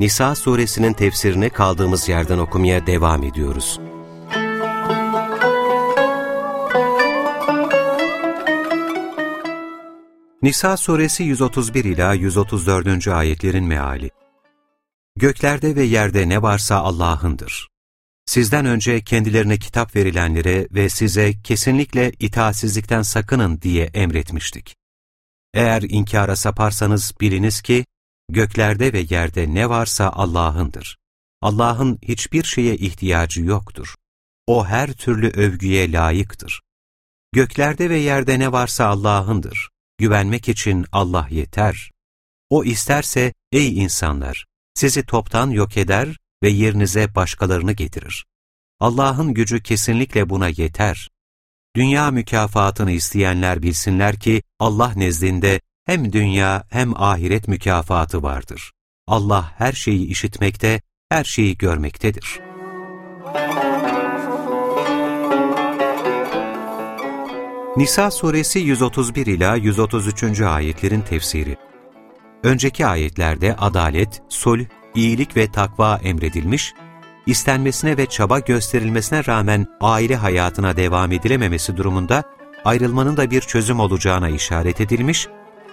Nisa suresinin tefsirini kaldığımız yerden okumaya devam ediyoruz. Nisa suresi 131 ila 134. ayetlerin meali. Göklerde ve yerde ne varsa Allah'ındır. Sizden önce kendilerine kitap verilenlere ve size kesinlikle itaatsizlikten sakının diye emretmiştik. Eğer inkara saparsanız biliniz ki, göklerde ve yerde ne varsa Allah'ındır. Allah'ın hiçbir şeye ihtiyacı yoktur. O her türlü övgüye layıktır. Göklerde ve yerde ne varsa Allah'ındır. Güvenmek için Allah yeter. O isterse, ey insanlar, sizi toptan yok eder ve yerinize başkalarını getirir. Allah'ın gücü kesinlikle buna yeter. Dünya mükafatını isteyenler bilsinler ki Allah nezdinde hem dünya hem ahiret mükafatı vardır. Allah her şeyi işitmekte, her şeyi görmektedir. Nisa suresi 131 ila 133. ayetlerin tefsiri. Önceki ayetlerde adalet, sulh, iyilik ve takva emredilmiş, istenmesine ve çaba gösterilmesine rağmen aile hayatına devam edilememesi durumunda ayrılmanın da bir çözüm olacağına işaret edilmiş,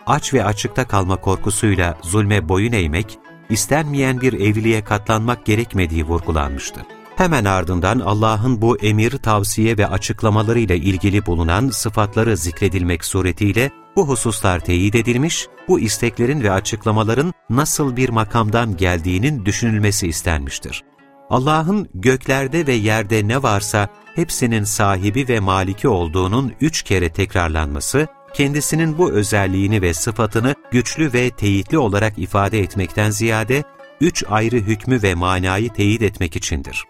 aç ve açıkta kalma korkusuyla zulme boyun eğmek, istenmeyen bir evliliğe katlanmak gerekmediği vurgulanmıştı. Hemen ardından Allah'ın bu emir, tavsiye ve açıklamalarıyla ilgili bulunan sıfatları zikredilmek suretiyle bu hususlar teyit edilmiş, bu isteklerin ve açıklamaların nasıl bir makamdan geldiğinin düşünülmesi istenmiştir. Allah'ın göklerde ve yerde ne varsa hepsinin sahibi ve maliki olduğunun üç kere tekrarlanması, kendisinin bu özelliğini ve sıfatını güçlü ve teyitli olarak ifade etmekten ziyade, üç ayrı hükmü ve manayı teyit etmek içindir.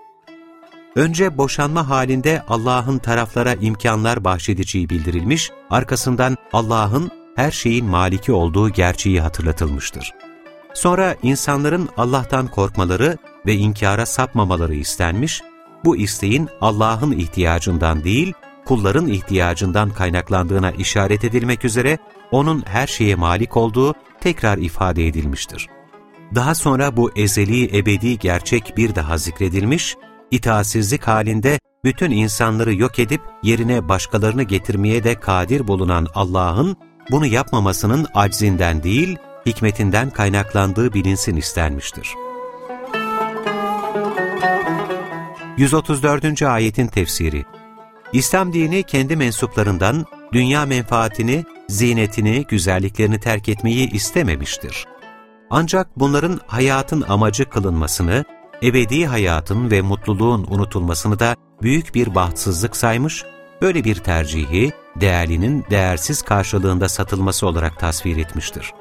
Önce boşanma halinde Allah'ın taraflara imkanlar bahşedeceği bildirilmiş, arkasından Allah'ın her şeyin maliki olduğu gerçeği hatırlatılmıştır. Sonra insanların Allah'tan korkmaları ve inkara sapmamaları istenmiş, bu isteğin Allah'ın ihtiyacından değil, kulların ihtiyacından kaynaklandığına işaret edilmek üzere O'nun her şeye malik olduğu tekrar ifade edilmiştir. Daha sonra bu ezeli ebedi gerçek bir daha zikredilmiş, itaatsizlik halinde bütün insanları yok edip yerine başkalarını getirmeye de kadir bulunan Allah'ın bunu yapmamasının aczinden değil, hikmetinden kaynaklandığı bilinsin istenmiştir. 134. ayetin tefsiri İslam dini kendi mensuplarından dünya menfaatini, zinetini, güzelliklerini terk etmeyi istememiştir. Ancak bunların hayatın amacı kılınmasını, ebedi hayatın ve mutluluğun unutulmasını da büyük bir bahtsızlık saymış, böyle bir tercihi değerlinin değersiz karşılığında satılması olarak tasvir etmiştir.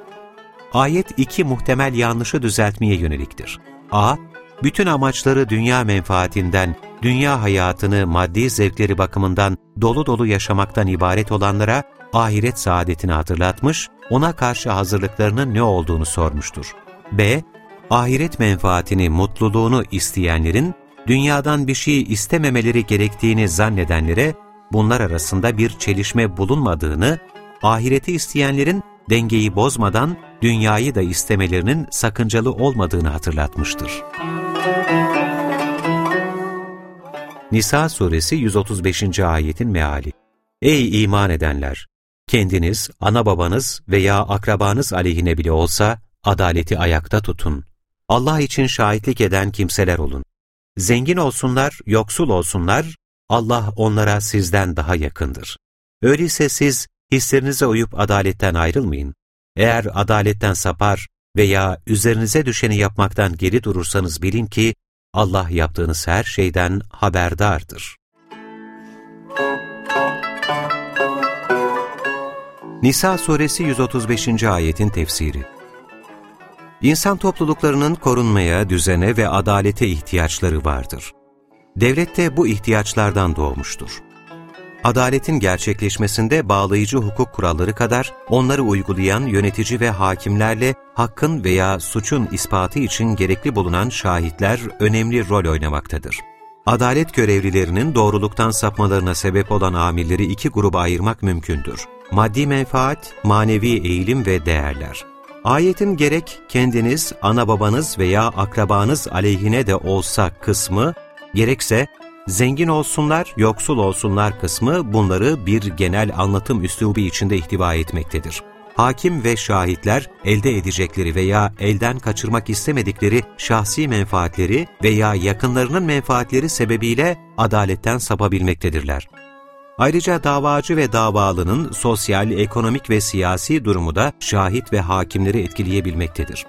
Ayet iki muhtemel yanlışı düzeltmeye yöneliktir. a. Bütün amaçları dünya menfaatinden, dünya hayatını maddi zevkleri bakımından dolu dolu yaşamaktan ibaret olanlara ahiret saadetini hatırlatmış, ona karşı hazırlıklarının ne olduğunu sormuştur. b ahiret menfaatini, mutluluğunu isteyenlerin, dünyadan bir şey istememeleri gerektiğini zannedenlere, bunlar arasında bir çelişme bulunmadığını, ahireti isteyenlerin dengeyi bozmadan dünyayı da istemelerinin sakıncalı olmadığını hatırlatmıştır. Nisa suresi 135. ayetin meali Ey iman edenler! Kendiniz, ana babanız veya akrabanız aleyhine bile olsa adaleti ayakta tutun. Allah için şahitlik eden kimseler olun. Zengin olsunlar, yoksul olsunlar, Allah onlara sizden daha yakındır. Öyleyse siz hislerinize uyup adaletten ayrılmayın. Eğer adaletten sapar veya üzerinize düşeni yapmaktan geri durursanız bilin ki Allah yaptığınız her şeyden haberdardır. Nisa suresi 135. ayetin tefsiri İnsan topluluklarının korunmaya, düzene ve adalete ihtiyaçları vardır. Devlet de bu ihtiyaçlardan doğmuştur. Adaletin gerçekleşmesinde bağlayıcı hukuk kuralları kadar onları uygulayan yönetici ve hakimlerle hakkın veya suçun ispatı için gerekli bulunan şahitler önemli rol oynamaktadır. Adalet görevlilerinin doğruluktan sapmalarına sebep olan amirleri iki gruba ayırmak mümkündür. Maddi menfaat, manevi eğilim ve değerler. Ayetin gerek kendiniz, ana babanız veya akrabanız aleyhine de olsa kısmı, gerekse zengin olsunlar, yoksul olsunlar kısmı bunları bir genel anlatım üslubu içinde ihtiva etmektedir. Hakim ve şahitler elde edecekleri veya elden kaçırmak istemedikleri şahsi menfaatleri veya yakınlarının menfaatleri sebebiyle adaletten sapabilmektedirler. Ayrıca davacı ve davalının sosyal, ekonomik ve siyasi durumu da şahit ve hakimleri etkileyebilmektedir.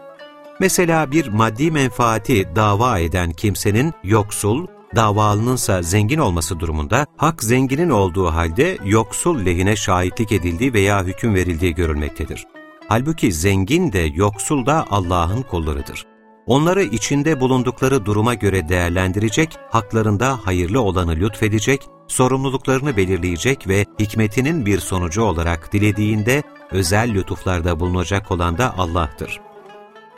Mesela bir maddi menfaati dava eden kimsenin yoksul, davalınınsa zengin olması durumunda hak zenginin olduğu halde yoksul lehine şahitlik edildiği veya hüküm verildiği görülmektedir. Halbuki zengin de yoksul da Allah'ın kullarıdır. Onları içinde bulundukları duruma göre değerlendirecek, haklarında hayırlı olanı lütfedecek, sorumluluklarını belirleyecek ve hikmetinin bir sonucu olarak dilediğinde özel lütuflarda bulunacak olan da Allah'tır.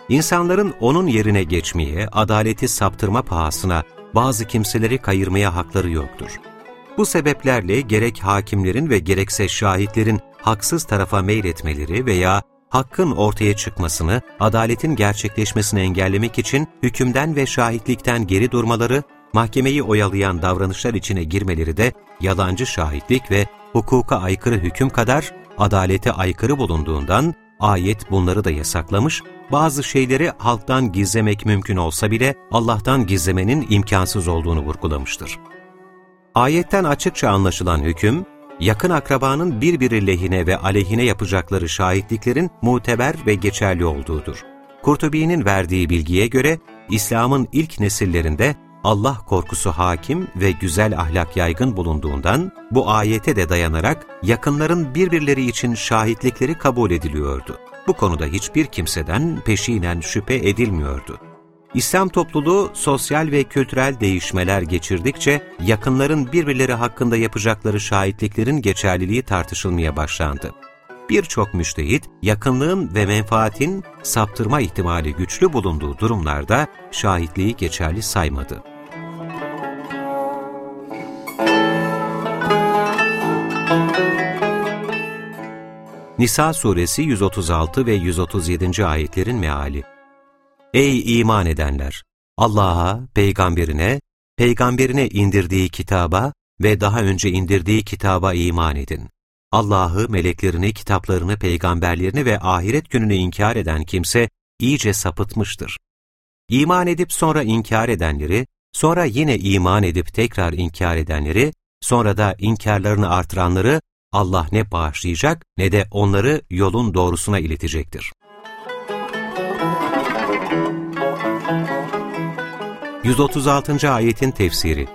İnsanların onun yerine geçmeye, adaleti saptırma pahasına bazı kimseleri kayırmaya hakları yoktur. Bu sebeplerle gerek hakimlerin ve gerekse şahitlerin haksız tarafa meyletmeleri veya hakkın ortaya çıkmasını, adaletin gerçekleşmesini engellemek için hükümden ve şahitlikten geri durmaları, mahkemeyi oyalayan davranışlar içine girmeleri de yalancı şahitlik ve hukuka aykırı hüküm kadar adalete aykırı bulunduğundan ayet bunları da yasaklamış, bazı şeyleri halktan gizlemek mümkün olsa bile Allah'tan gizlemenin imkansız olduğunu vurgulamıştır. Ayetten açıkça anlaşılan hüküm, yakın akrabanın birbiri lehine ve aleyhine yapacakları şahitliklerin muteber ve geçerli olduğudur. Kurtubi'nin verdiği bilgiye göre, İslam'ın ilk nesillerinde Allah korkusu hakim ve güzel ahlak yaygın bulunduğundan, bu ayete de dayanarak yakınların birbirleri için şahitlikleri kabul ediliyordu. Bu konuda hiçbir kimseden peşinen şüphe edilmiyordu. İslam topluluğu sosyal ve kültürel değişmeler geçirdikçe yakınların birbirleri hakkında yapacakları şahitliklerin geçerliliği tartışılmaya başlandı. Birçok müştehit, yakınlığın ve menfaatin saptırma ihtimali güçlü bulunduğu durumlarda şahitliği geçerli saymadı. Nisa suresi 136 ve 137. ayetlerin meali Ey iman edenler! Allah'a, peygamberine, peygamberine indirdiği kitaba ve daha önce indirdiği kitaba iman edin. Allah'ı, meleklerini, kitaplarını, peygamberlerini ve ahiret gününü inkar eden kimse iyice sapıtmıştır. İman edip sonra inkar edenleri, sonra yine iman edip tekrar inkar edenleri, sonra da inkarlarını artıranları Allah ne bağışlayacak ne de onları yolun doğrusuna iletecektir. 136. ayetin tefsiri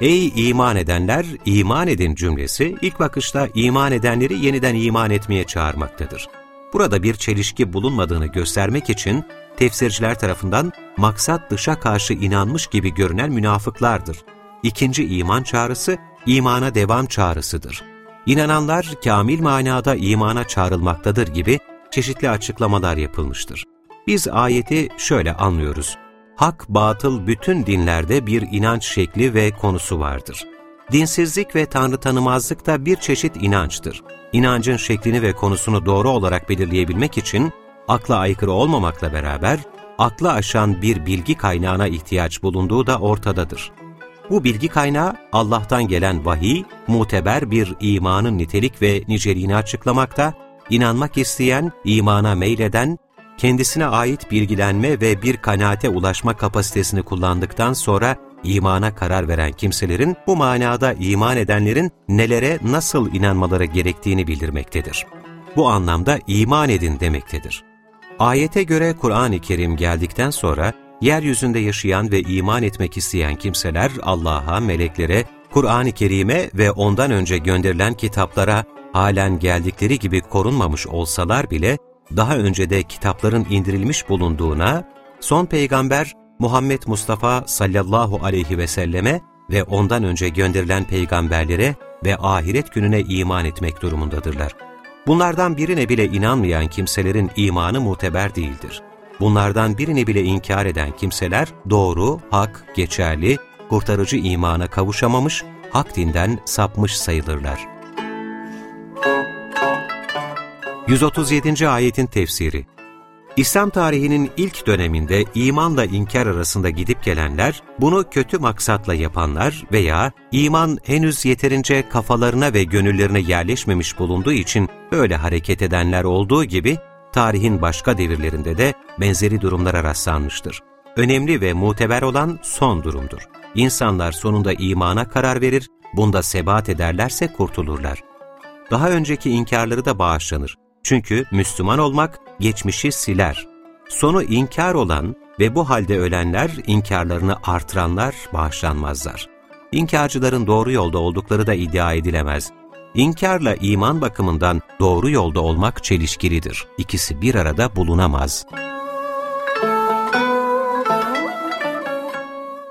Ey iman edenler, iman edin cümlesi ilk bakışta iman edenleri yeniden iman etmeye çağırmaktadır. Burada bir çelişki bulunmadığını göstermek için tefsirciler tarafından maksat dışa karşı inanmış gibi görünen münafıklardır. İkinci iman çağrısı, imana devam çağrısıdır. İnananlar kamil manada imana çağrılmaktadır gibi çeşitli açıklamalar yapılmıştır. Biz ayeti şöyle anlıyoruz. Hak, batıl bütün dinlerde bir inanç şekli ve konusu vardır. Dinsizlik ve tanrı tanımazlık da bir çeşit inançtır. İnancın şeklini ve konusunu doğru olarak belirleyebilmek için akla aykırı olmamakla beraber akla aşan bir bilgi kaynağına ihtiyaç bulunduğu da ortadadır. Bu bilgi kaynağı Allah'tan gelen vahiy, muteber bir imanın nitelik ve niceliğini açıklamakta, inanmak isteyen, imana meyleden, kendisine ait bilgilenme ve bir kanaate ulaşma kapasitesini kullandıktan sonra imana karar veren kimselerin bu manada iman edenlerin nelere nasıl inanmaları gerektiğini bildirmektedir. Bu anlamda iman edin demektedir. Ayete göre Kur'an-ı Kerim geldikten sonra yeryüzünde yaşayan ve iman etmek isteyen kimseler Allah'a, meleklere, Kur'an-ı Kerim'e ve ondan önce gönderilen kitaplara halen geldikleri gibi korunmamış olsalar bile daha önce de kitapların indirilmiş bulunduğuna, son peygamber Muhammed Mustafa sallallahu aleyhi ve selleme ve ondan önce gönderilen peygamberlere ve ahiret gününe iman etmek durumundadırlar. Bunlardan birine bile inanmayan kimselerin imanı muteber değildir. Bunlardan birini bile inkar eden kimseler doğru, hak, geçerli, kurtarıcı imana kavuşamamış, hak dinden sapmış sayılırlar. 137. Ayetin Tefsiri İslam tarihinin ilk döneminde imanla inkar arasında gidip gelenler, bunu kötü maksatla yapanlar veya iman henüz yeterince kafalarına ve gönüllerine yerleşmemiş bulunduğu için böyle hareket edenler olduğu gibi, tarihin başka devirlerinde de benzeri durumlara rastlanmıştır. Önemli ve muteber olan son durumdur. İnsanlar sonunda imana karar verir, bunda sebat ederlerse kurtulurlar. Daha önceki inkarları da bağışlanır. Çünkü Müslüman olmak geçmişi siler. Sonu inkar olan ve bu halde ölenler, inkarlarını artıranlar bağışlanmazlar. İnkarcıların doğru yolda oldukları da iddia edilemez. İnkarla iman bakımından doğru yolda olmak çelişkilidir. İkisi bir arada bulunamaz.